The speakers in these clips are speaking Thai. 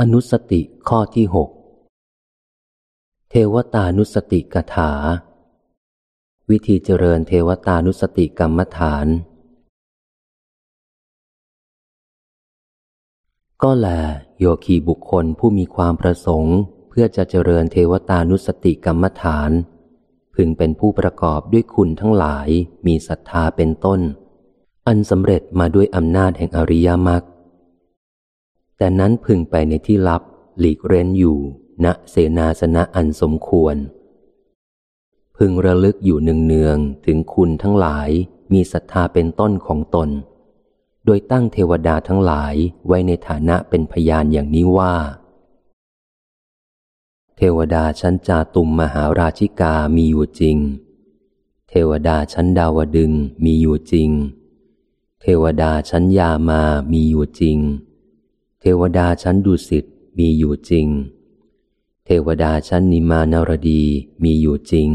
อนุสติข้อที่หกเทวตานุสติกถา วิธีเจริญเทวตานุสติกรรมฐาน ก็แลโยคีบุคคลผู้มีความประสงค์ เพื่อจะเจริญเทวตานุสติกรรมฐาน พึงเป็นผู้ประกอบด้วยคุณทั้งหลายมีศรัทธาเป็นต้น อันสำเร็จมาด้วยอำนาจแห่งอริยมรรค แต่นั้นพึงไปในที่ลับหลีกเร้นอยู่ ณเสนาสนะอันสมควร พึงระลึกอยู่เนืองๆถึงคุณทั้งหลายมีศรัทธาเป็นต้นของตน โดยตั้งเทวดาทั้งหลายไว้ในฐานะเป็นพยานอย่างนี้ว่า เทวดาชั้นจาตุมมหาราชิกามีอยู่จริง เทวดาชั้นดาวดึงมีอยู่จริง เทวดาชั้นยามามีอยู่จริง เทวดาชั้นดุสิตมีอยู่จริง เทวดาชั้นนิมานารดีมีอยู่จริง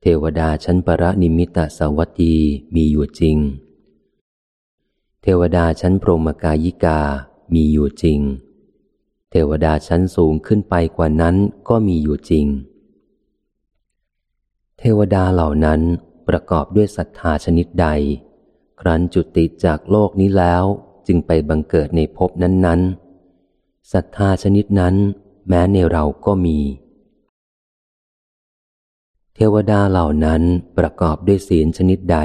เทวดาชั้นปรนิมิตสวัตตีมีอยู่จริง เทวดาชั้นพรหมกายิกามีอยู่จริง เทวดาชั้นสูงขึ้นไปกว่านั้นก็มีอยู่จริง เทวดาเหล่านั้นประกอบด้วยศรัทธาชนิดใด ครั้นจุติจากโลกนี้แล้ว จึงไปบังเกิดในภพนั้นๆศรัทธาชนิดนั้น แม้ในเราก็มี เทวดาเหล่านั้นประกอบด้วยศีลชนิดใด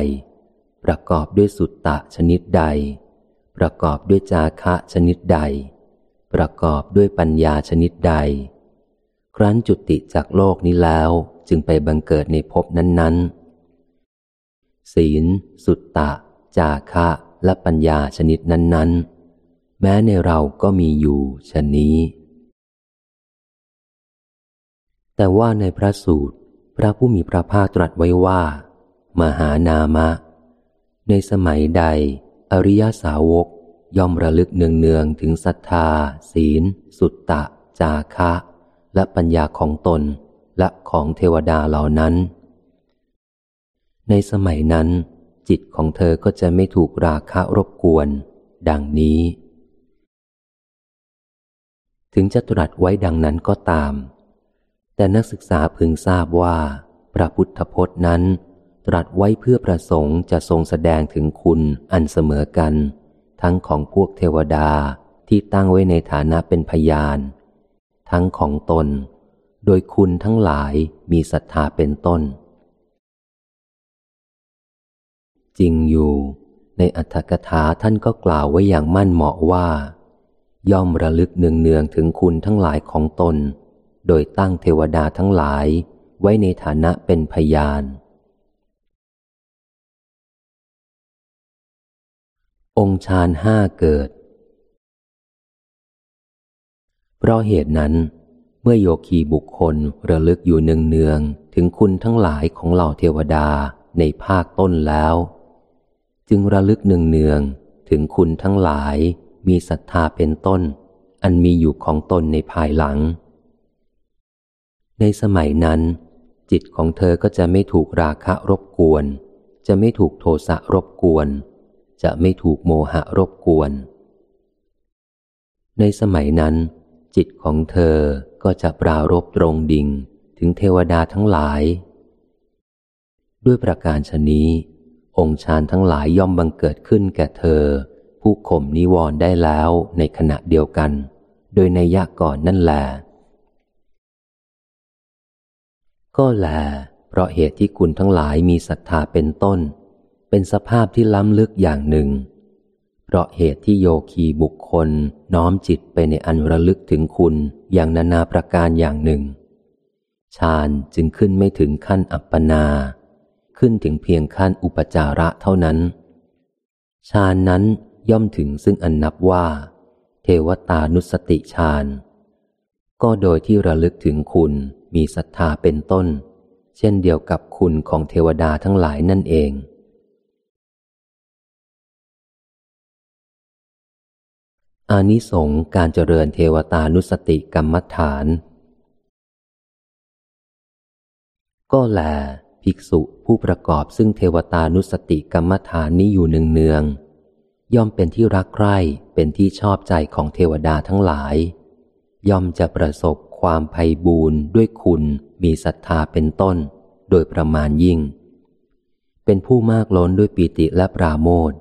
ประกอบด้วยสุตตะชนิดใด ประกอบด้วยจาคะชนิดใด ประกอบด้วยปัญญาชนิดใด ครั้นจุติจากโลกนี้แล้วจึงไปบังเกิดในภพนั้นๆ ศีล สุตตะ จาคะ และปัญญาชนิดนั้น ๆ แม้ในเราก็มีอยู่ชนนี้ แต่ว่าในพระสูตร พระผู้มีพระภาคตรัสไว้ว่า มหานามะ ในสมัยใด อริยสาวกย่อมระลึกเนืองๆถึงศรัทธา ศีล สุตตะ จาคะ และปัญญาของตนและของเทวดาเหล่านั้น ในสมัยนั้น จิตของเธอก็จะไม่ถูกราคะรบกวน ดังนี้ ถึงจะตรัสไว้ดังนั้นก็ตาม แต่นักศึกษาพึงทราบว่า พระพุทธพจน์นั้น ตรัสไว้เพื่อประสงค์จะทรงแสดงถึงคุณอันเสมอกัน ทั้งของพวกเทวดาที่ตั้งไว้ในฐานะเป็นพยาน ทั้งของตน โดยคุณทั้งหลายมีศรัทธาเป็นต้น จริงอยู่ ในอัตถกถาท่านก็กล่าวไว้อย่างมั่นเหมาะว่า ย่อมระลึกเนืองๆถึงคุณทั้งหลายของตน โดยตั้งเทวดาทั้งหลายไว้ในฐานะเป็นพยาน องค์ฌานห้าเกิด เพราะเหตุนั้น เมื่อโยคีบุคคลระลึกอยู่เนืองๆถึงคุณทั้งหลายของเหล่าเทวดาในภาคต้นแล้ว จึงระลึกเนืองๆถึงคุณทั้งหลายมีศรัทธาเป็นต้น อันมีอยู่ของตนในภายหลัง ในสมัยนั้น จิตของเธอก็จะไม่ถูกราคะรบกวน จะไม่ถูกโทสะรบกวน จะไม่ถูกโมหะรบกวน ในสมัยนั้น จิตของเธอก็จะปรารบตรงดิ่งถึงเทวดาทั้งหลาย ด้วยประการชนี้ องค์ฌานทั้งหลายย่อมบังเกิดขึ้นแก่เธอ ผู้ข่มนิวรณ์ได้แล้วในขณะเดียวกัน โดยในยะก่อนนั่นแหละก็แล เพราะเหตุที่คุณทั้งหลายมีศรัทธาเป็นต้น เป็นสภาพที่ล้ำลึกอย่างหนึ่ง เพราะเหตุที่โยคีบุคคลน้อมจิตไปในอันระลึกถึงคุณอย่างนานาประการอย่างหนึ่งฌานจึงขึ้นไม่ถึงขั้นอัปปนา ขึ้นถึงเพียงขั้นอุปจาระเท่านั้น ฌานนั้นย่อมถึงซึ่งอันนับว่า เทวตานุสติฌาน ก็โดยที่ระลึกถึงคุณมีศรัทธาเป็นต้น เช่นเดียวกับคุณของเทวดาทั้งหลายนั่นเองอานิสงส์การเจริญเทวตานุสติกรรมฐาน ก็แล ภิกษุผู้ประกอบซึ่งเทวตานุสติกรรมฐานนี้อยู่เนืองย่อมเป็นที่รักใคร่เป็นที่ชอบใจของเทวดาทั้งหลาย ย่อมจะประสบความไพ่บูรณ์ด้วยคุณมีศรัทธาเป็นต้น โดยประมาณยิ่ง เป็นผู้มากล้นด้วยปีติและปราโมท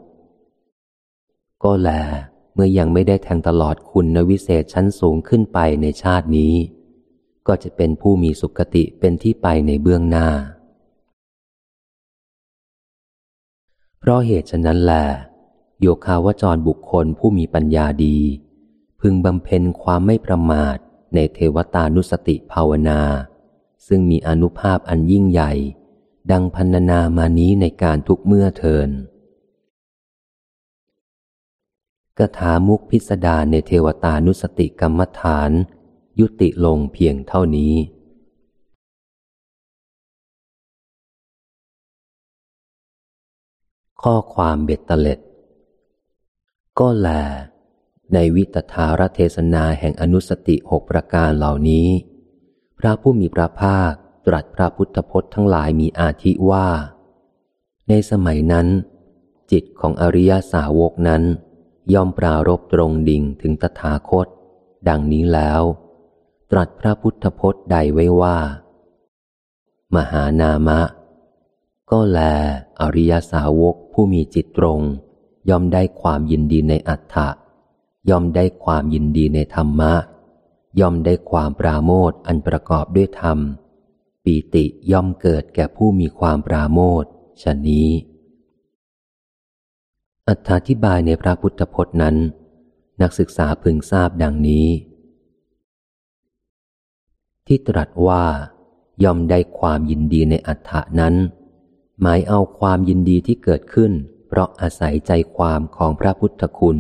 ก็แล เมื่อยังไม่ได้แทงตลอดคุณนวิเศษชั้นสูงขึ้นไปในชาตินี้ ก็จะเป็นผู้มีสุขติเป็นที่ไปในเบื้องหน้า เพราะเหตุฉะนั้นแหละโยคาวจรบุคคลผู้มีปัญญาดี พึงบำเพ็ญความไม่ประมาทในเทวตานุสติภาวนา ซึ่งมีอนุภาพอันยิ่งใหญ่ ดังพันนามานี้ในการทุกเมื่อเทินกถามุกพิสดารในเทวตานุสติกรรมฐาน ยุติลงเพียงเท่านี้ ข้อความเบ็ดเตล็ด ก็แล ในวิตถารเทศนาแห่งอนุสติหกประการเหล่านี้ พระผู้มีพระภาคตรัสพระพุทธพจน์ทั้งหลายมีอาทิว่า ในสมัยนั้น จิตของอริยสาวกนั้น ย่อมปรารบตรงดิ่งถึงตถาคต ดังนี้แล้ว ตรัสพระพุทธพจน์ใดไว้ว่า มหานามะ ก็แล อริยสาวกผู้มีจิตตรง ย่อมได้ความยินดีในอัฏฐะย่อมได้ความยินดีในธรรมะ ย่อมได้ความปราโมทอันประกอบด้วยธรรม ปีติย่อมเกิดแก่ผู้มีความปราโมทชนี้ อัธาธิบายในพระพุทธพจน์นั้น นักศึกษาพึงทราบดังนี้ ที่ตรัสว่า ย่อมได้ความยินดีในอัฏฐานั้น หมายเอาความยินดีที่เกิดขึ้น เพราะอาศัยใจความของพระพุทธคุณ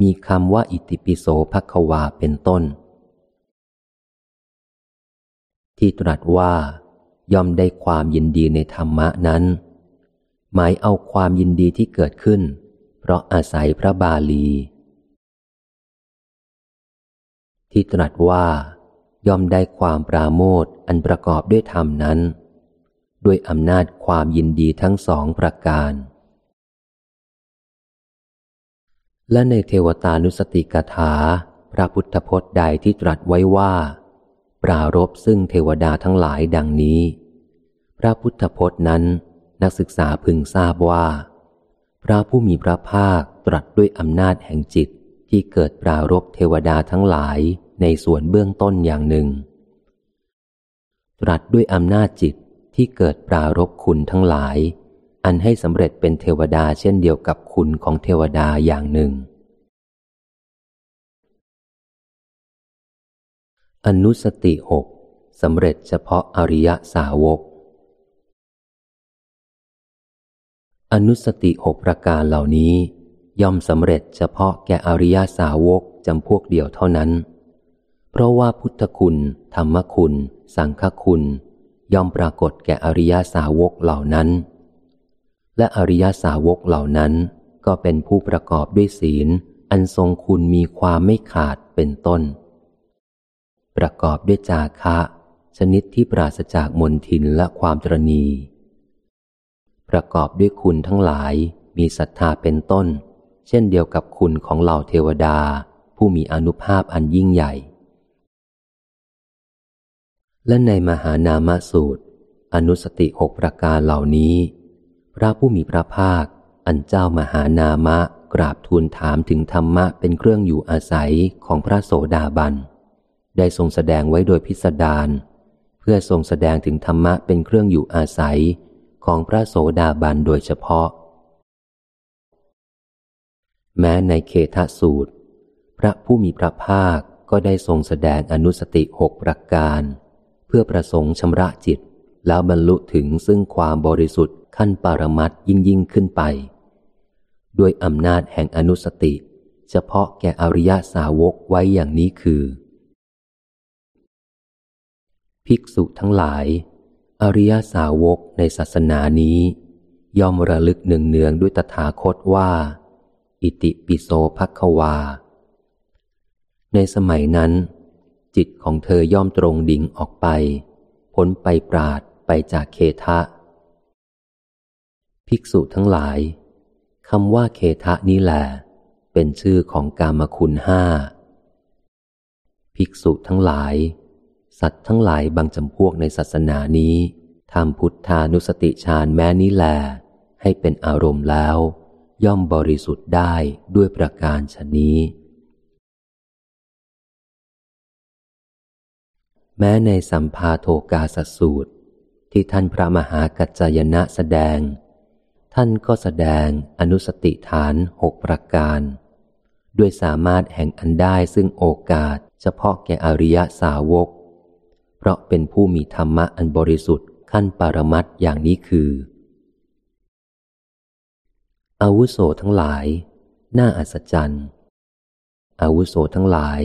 มีคำว่าอิติปิโสภควาเป็นต้น ที่ตรัสว่า ย่อมได้ความยินดีในธรรมะนั้น หมายเอาความยินดีที่เกิดขึ้น เพราะอาศัยพระบาลี ที่ตรัสว่า ย่อมได้ความปราโมทอันประกอบด้วยธรรมนั้น ด้วยอำนาจความยินดีทั้งสองประการ และในเทวตานุสติกถา พระพุทธพจน์ใดที่ตรัสไว้ว่า ปรารบซึ่งเทวดาทั้งหลายดังนี้ พระพุทธพจน์นั้นนักศึกษาพึงทราบว่า พระผู้มีพระภาคตรัสด้วยอำนาจแห่งจิตที่เกิดปรารบเทวดาทั้งหลายในส่วนเบื้องต้นอย่างหนึ่ง ตรัสด้วยอำนาจจิต ที่เกิดปรารบคุณทั้งหลาย อันให้สำเร็จเป็นเทวดาเช่นเดียวกับคุณของเทวดาอย่างหนึ่ง อนุสติหกสำเร็จเฉพาะอริยสาวก อนุสติหกประการเหล่านี้ ย่อมสำเร็จเฉพาะแก่อริยสาวกจำพวกเดียวเท่านั้น เพราะว่าพุทธคุณ ธรรมคุณ สังฆคุณ ย่อมปรากฏแก่อริยาสาวกเหล่านั้น และอริยาสาวกเหล่านั้น ก็เป็นผู้ประกอบด้วยศีล อันทรงคุณมีความไม่ขาดเป็นต้น ประกอบด้วยจาคะ ชนิดที่ปราศจากมนทินและความตรณี ประกอบด้วยคุณทั้งหลายมีศรัทธาเป็นต้น เช่นเดียวกับคุณของเหล่าเทวดา ผู้มีอนุภาพอันยิ่งใหญ่ และในมหานามสูตร อนุสติหกประการเหล่านี้ พระผู้มีพระภาค อันเจ้ามหานามะกราบทูลถามถึงธรรมะเป็นเครื่องอยู่อาศัยของพระโสดาบัน ได้ทรงแสดงไว้โดยพิสดารเพื่อทรงแสดงถึงธรรมะเป็นเครื่องอยู่อาศัยของพระโสดาบันโดยเฉพาะ แม้ในเคทสูตร พระผู้มีพระภาคก็ได้ทรงแสดงอนุสติหกประการเพื่อประสงค์ชำระจิต แล้วบรรลุถึงซึ่งความบริสุทธิ์ขั้นปรมัตยิ่งยิ่งขึ้นไป ด้วยอำนาจแห่งอนุสติ เฉพาะแก่อริยสาวกไว้อย่างนี้คือ ภิกษุทั้งหลาย อริยสาวกในศาสนานี้ ย่อมระลึกหนึ่งเนืองด้วยตถาคตว่า อิติปิโสภควา ในสมัยนั้น จิตของเธอย่อมตรงดิ่งออกไป พ้นไปปราดไปจากเคทะ ภิกษุทั้งหลายคำว่าเคทะนี้แหละเป็นชื่อของกามคุณห้า ภิกษุทั้งหลาย สัตว์ทั้งหลายบางจำพวกในศาสนานี้ทำพุทธานุสติฌานแม้นี้แล ให้เป็นอารมณ์แล้ว ย่อมบริสุทธิ์ได้ด้วยประการชนี้ แม้ในสัมภาโทกาสสูตร ที่ท่านพระมหากัจจายนะแสดง ท่านก็แสดงอนุสติฐานหกประการ ด้วยสามารถแห่งอันได้ซึ่งโอกาสเฉพาะแก่อริยสาวก เพราะเป็นผู้มีธรรมะอันบริสุทธิ์ขั้นปรมัตอย่างนี้คืออาวุโสทั้งหลาย น่าอัศจรรย์อาวุโสทั้งหลาย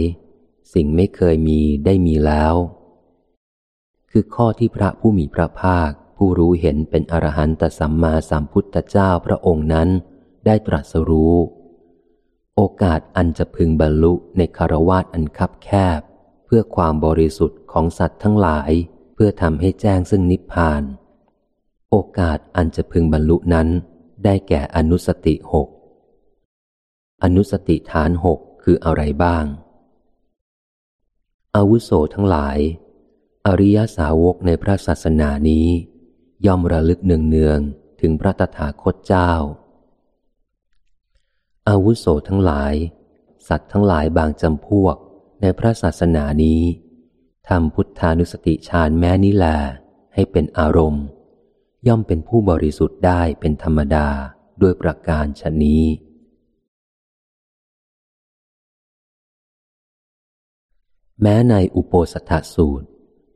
สิ่งไม่เคยมีได้มีแล้ว คือข้อที่พระผู้มีพระภาค ผู้รู้เห็นเป็นอรหันตสัมมาสัมพุทธเจ้าพระองค์นั้น ได้ตรัสรู้ โอกาสอันจะพึงบรรลุในคารวาสอันคับแคบ เพื่อความบริสุทธิ์ของสัตว์ทั้งหลาย เพื่อทำให้แจ้งซึ่งนิพพาน โอกาสอันจะพึงบรรลุนั้น ได้แก่อนุสติหกอนุสติฐานหกคืออะไรบ้างอาวุโสทั้งหลาย อริยสาวกในพระศาสนานี้ ย่อมระลึกเนืองๆถึงพระตถาคตเจ้า อาวุโสทั้งหลาย สัตว์ทั้งหลายบางจำพวกในพระศาสนานี้ทำพุทธานุสติฌานแม้นิลให้เป็นอารมณ์ ย่อมเป็นผู้บริสุทธิ์ได้เป็นธรรมดาด้วยประการชนี้ แม้ในอุโปสถสูตร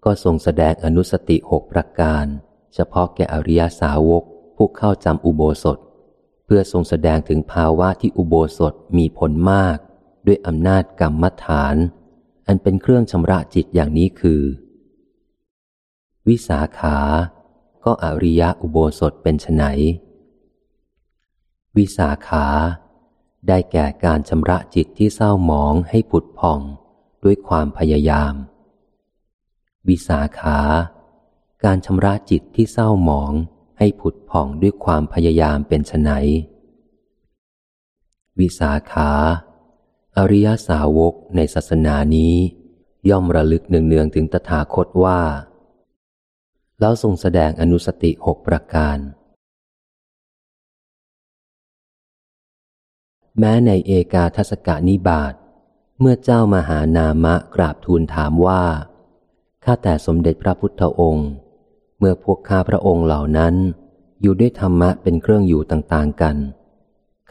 ก็ทรงแสดงอนุสติหกประการ เฉพาะแก่อริยสาวกผู้เข้าจำอุโบสถ เพื่อทรงแสดงถึงภาวะที่อุโบสถมีผลมาก ด้วยอำนาจกรรมฐาน อันเป็นเครื่องชำระจิตอย่างนี้คือ วิสาขา ก็อริยอุโบสถเป็นไนวิสาขา ได้แก่การชำระจิตที่เศร้าหมองให้ผุดผ่อง ด้วยความพยายาม วิสาขา การชำระจิตที่เศร้าหมองให้ผุดผ่องด้วยความพยายามเป็นไฉนวิสาขา อริยสาวกในศาสนานี้ ย่อมระลึกเนืองๆถึงตถาคตว่า แล้วทรงแสดงอนุสติหกประการ แม้ในเอกาทศกานิบาตเมื่อเจ้ามหานามะกราบทูลถามว่า ข้าแต่สมเด็จพระพุทธองค์ เมื่อพวกข้าพระองค์เหล่านั้น อยู่ด้วยธรรมะเป็นเครื่องอยู่ต่างๆกัน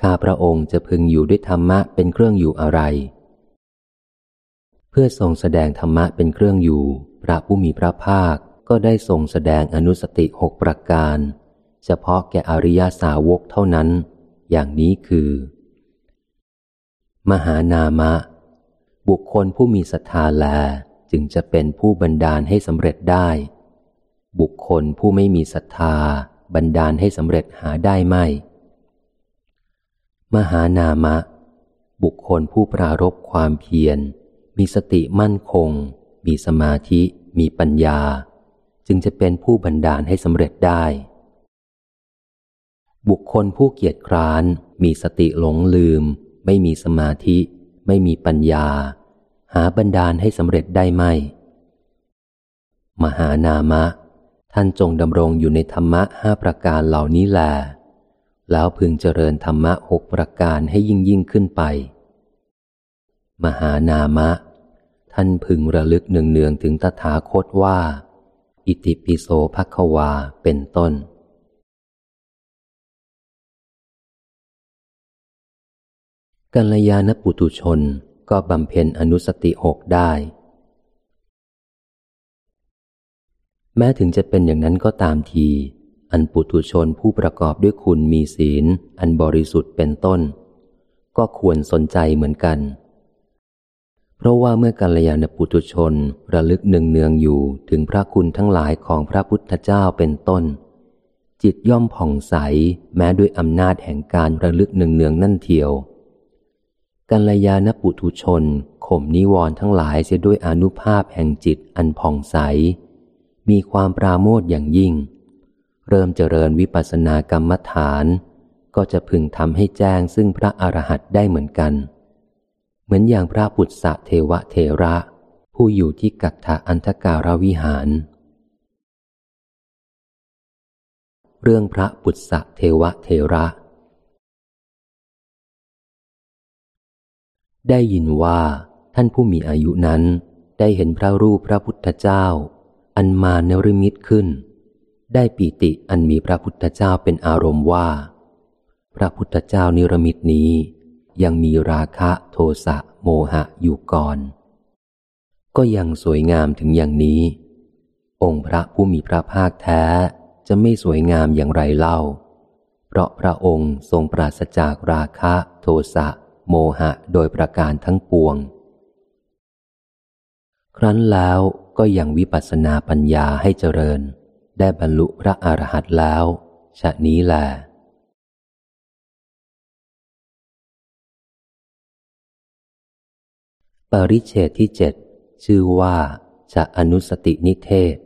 ข้าพระองค์จะพึงอยู่ด้วยธรรมะเป็นเครื่องอยู่อะไร เพื่อทรงแสดงธรรมะเป็นเครื่องอยู่ พระผู้มีพระภาคก็ได้ทรงแสดงอนุสติหกประการ เฉพาะแก่อริยาสาวกเท่านั้น อย่างนี้คือ มหานามะ บุคคลผู้มีศรัทธาแล จึงจะเป็นผู้บันดาลให้สำเร็จได้ บุคคลผู้ไม่มีศรัทธา บันดาลให้สำเร็จหาได้ไม่ มหานามะ บุคคลผู้ปรารบความเพียร มีสติมั่นคง มีสมาธิ มีปัญญา จึงจะเป็นผู้บันดาลให้สำเร็จได้ บุคคลผู้เกียจคร้าน มีสติหลงลืม ไม่มีสมาธิ ไม่มีปัญญา หาบันดาลให้สำเร็จได้ไหม มหานามะ ท่านจงดำรงอยู่ในธรรมะห้าประการเหล่านี้แหละแล้วพึงเจริญธรรมะหกประการให้ยิ่งยิ่งขึ้นไป มหานามะ ท่านพึงระลึกเนืองๆถึงตถาคตว่า อิติปิโสภควาเป็นต้นกัลยาณปุตุชน ก็บำเพ็ญอนุสติหกได้ แม้ถึงจะเป็นอย่างนั้นก็ตามที อันปุถุชนผู้ประกอบด้วยคุณมีศีล อันบริสุทธิ์เป็นต้น ก็ควรสนใจเหมือนกัน เพราะว่าเมื่อกัลยาณปุถุชนระลึกหนึ่งเนืองอยู่ถึงพระคุณทั้งหลายของพระพุทธเจ้าเป็นต้น จิตย่อมผ่องใสแม้ด้วยอำนาจแห่งการระลึกหนึ่งเนืองนั่นเทียว กัลยาณปุถุชนข่มนิวรณ์ทั้งหลายเสียด้วยอนุภาพแห่งจิตอันผ่องใส มีความปราโมทอย่างยิ่ง เริ่มเจริญวิปัสสนากรรมฐาน ก็จะพึงทำให้แจ้งซึ่งพระอรหันต์ได้เหมือนกัน เหมือนอย่างพระปุตสะเทวะเทระ ผู้อยู่ที่กัตถาอันธการวิหาร เรื่องพระปุตสะเทวะเทระ ได้ยินว่าท่านผู้มีอายุนั้นได้เห็นพระรูปพระพุทธเจ้า อันมาเนริมิตขึ้น ได้ปีติอันมีพระพุทธเจ้าเป็นอารมณ์ว่า พระพุทธเจ้านิรมิตนี้ ยังมีราคะโทสะโมหะอยู่ก่อน ก็ยังสวยงามถึงอย่างนี้ องค์พระผู้มีพระภาคแท้จะไม่สวยงามอย่างไรเล่า เพราะพระองค์ทรงปราศจากราคะโทสะ โมหะโดยประการทั้งปวง ครั้นแล้วก็ยังวิปัสสนาปัญญาให้เจริญ ได้บรรลุพระอรหันต์แล้ว ชะนี้แลปริเชตที่เจ็ดชื่อว่าจะอนุสตินิเทศ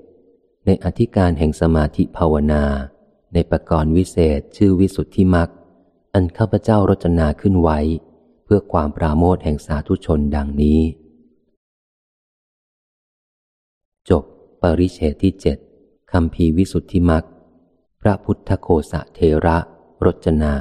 ในอธิการแห่งสมาธิภาวนา ในประกรณ์วิเศษชื่อวิสุทธิมักอันข้าพเจ้ารจนาขึ้นไว้ พื่อความปราโมทแห่งสาธุชนดังนี้ จบปริเชตที่เจ็ดคำพีวิสุทธิมักพระพุทธโคสะเทระรจนา